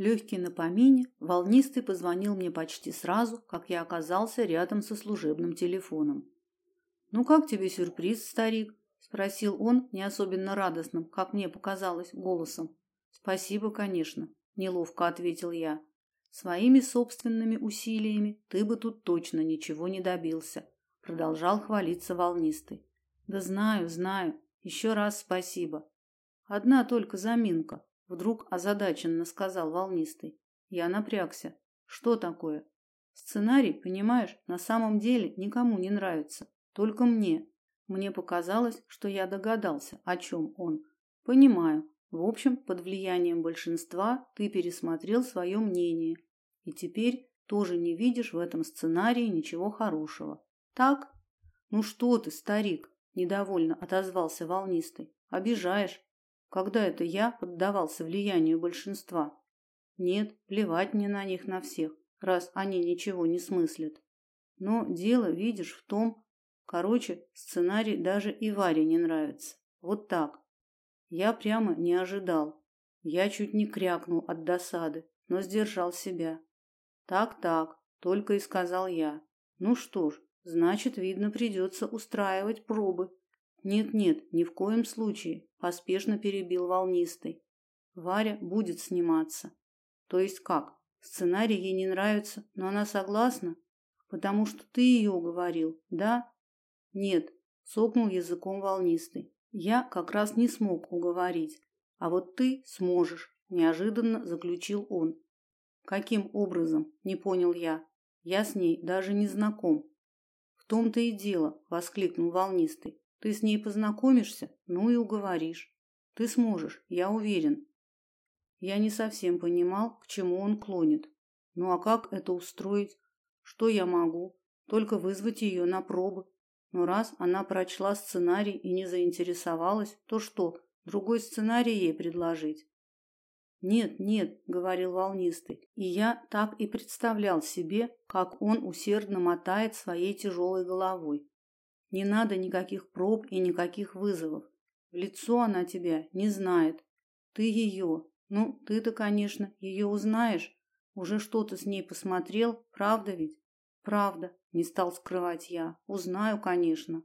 Легкий на помине, волнистый позвонил мне почти сразу, как я оказался рядом со служебным телефоном. «Ну как тебе сюрприз, старик?» – спросил он не особенно радостным, как мне показалось, голосом. «Спасибо, конечно», – неловко ответил я. «Своими собственными усилиями ты бы тут точно ничего не добился», – продолжал хвалиться волнистый. «Да знаю, знаю. Еще раз спасибо. Одна только заминка. Вдруг озадаченно сказал волнистый. Я напрягся. Что такое? Сценарий, понимаешь, на самом деле никому не нравится. Только мне. Мне показалось, что я догадался, о чем он. Понимаю. В общем, под влиянием большинства ты пересмотрел свое мнение. И теперь тоже не видишь в этом сценарии ничего хорошего. Так? Ну что ты, старик, недовольно отозвался волнистый. Обижаешь. Когда это я поддавался влиянию большинства? Нет, плевать мне на них на всех, раз они ничего не смыслят. Но дело, видишь, в том, короче, сценарий даже и Варе не нравится. Вот так. Я прямо не ожидал. Я чуть не крякнул от досады, но сдержал себя. Так-так, только и сказал я. Ну что ж, значит, видно, придется устраивать пробы. Нет-нет, ни в коем случае, поспешно перебил волнистый. Варя будет сниматься. То есть как? Сценарий ей не нравится, но она согласна, потому что ты ее уговорил, да? Нет, цокнул языком волнистый. Я как раз не смог уговорить, а вот ты сможешь, неожиданно заключил он. Каким образом? Не понял я. Я с ней даже не знаком. В том-то и дело, воскликнул волнистый. Ты с ней познакомишься, ну и уговоришь. Ты сможешь, я уверен. Я не совсем понимал, к чему он клонит. Ну а как это устроить? Что я могу? Только вызвать ее на пробы. Но раз она прочла сценарий и не заинтересовалась, то что, другой сценарий ей предложить? Нет, нет, говорил волнистый. И я так и представлял себе, как он усердно мотает своей тяжелой головой. Не надо никаких проб и никаких вызовов. В лицо она тебя не знает. Ты ее. Ну, ты-то, конечно, ее узнаешь. Уже что-то с ней посмотрел, правда ведь? Правда, не стал скрывать я. Узнаю, конечно.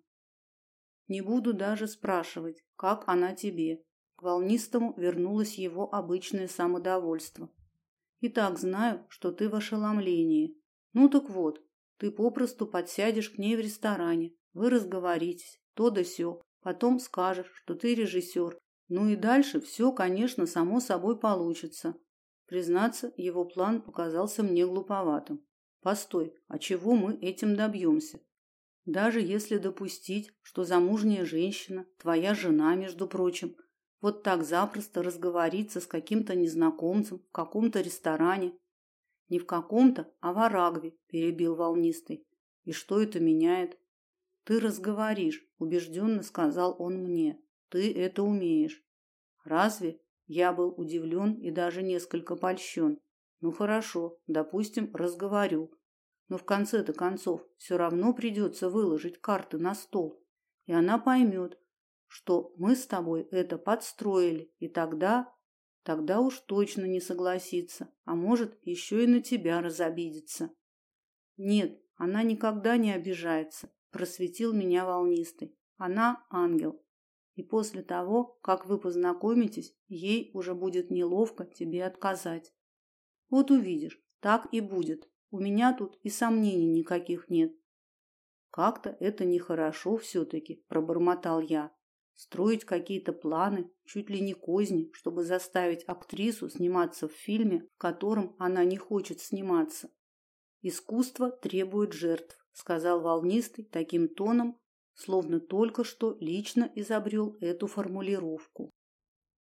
Не буду даже спрашивать, как она тебе. К волнистому вернулось его обычное самодовольство. И так знаю, что ты в ошеломлении. Ну так вот, ты попросту подсядешь к ней в ресторане, вы разговоритесь, то да сё. Потом скажешь, что ты режиссер. Ну и дальше все, конечно, само собой получится. Признаться, его план показался мне глуповатым. Постой, а чего мы этим добьемся? Даже если допустить, что замужняя женщина, твоя жена, между прочим, вот так запросто разговорится с каким-то незнакомцем в каком-то ресторане. Не в каком-то, а в Арагве, перебил волнистый. И что это меняет? Ты разговоришь, убежденно сказал он мне. Ты это умеешь. Разве? Я был удивлен и даже несколько польщен. Ну хорошо, допустим, разговорю. Но в конце-то концов все равно придется выложить карты на стол, и она поймет, что мы с тобой это подстроили, и тогда тогда уж точно не согласится, а может, еще и на тебя разобидится. Нет, она никогда не обижается просветил меня волнистый. Она ангел. И после того, как вы познакомитесь, ей уже будет неловко тебе отказать. Вот увидишь, так и будет. У меня тут и сомнений никаких нет. Как-то это нехорошо все-таки, пробормотал я. Строить какие-то планы, чуть ли не козни, чтобы заставить актрису сниматься в фильме, в котором она не хочет сниматься. Искусство требует жертв сказал волнистый таким тоном, словно только что лично изобрел эту формулировку.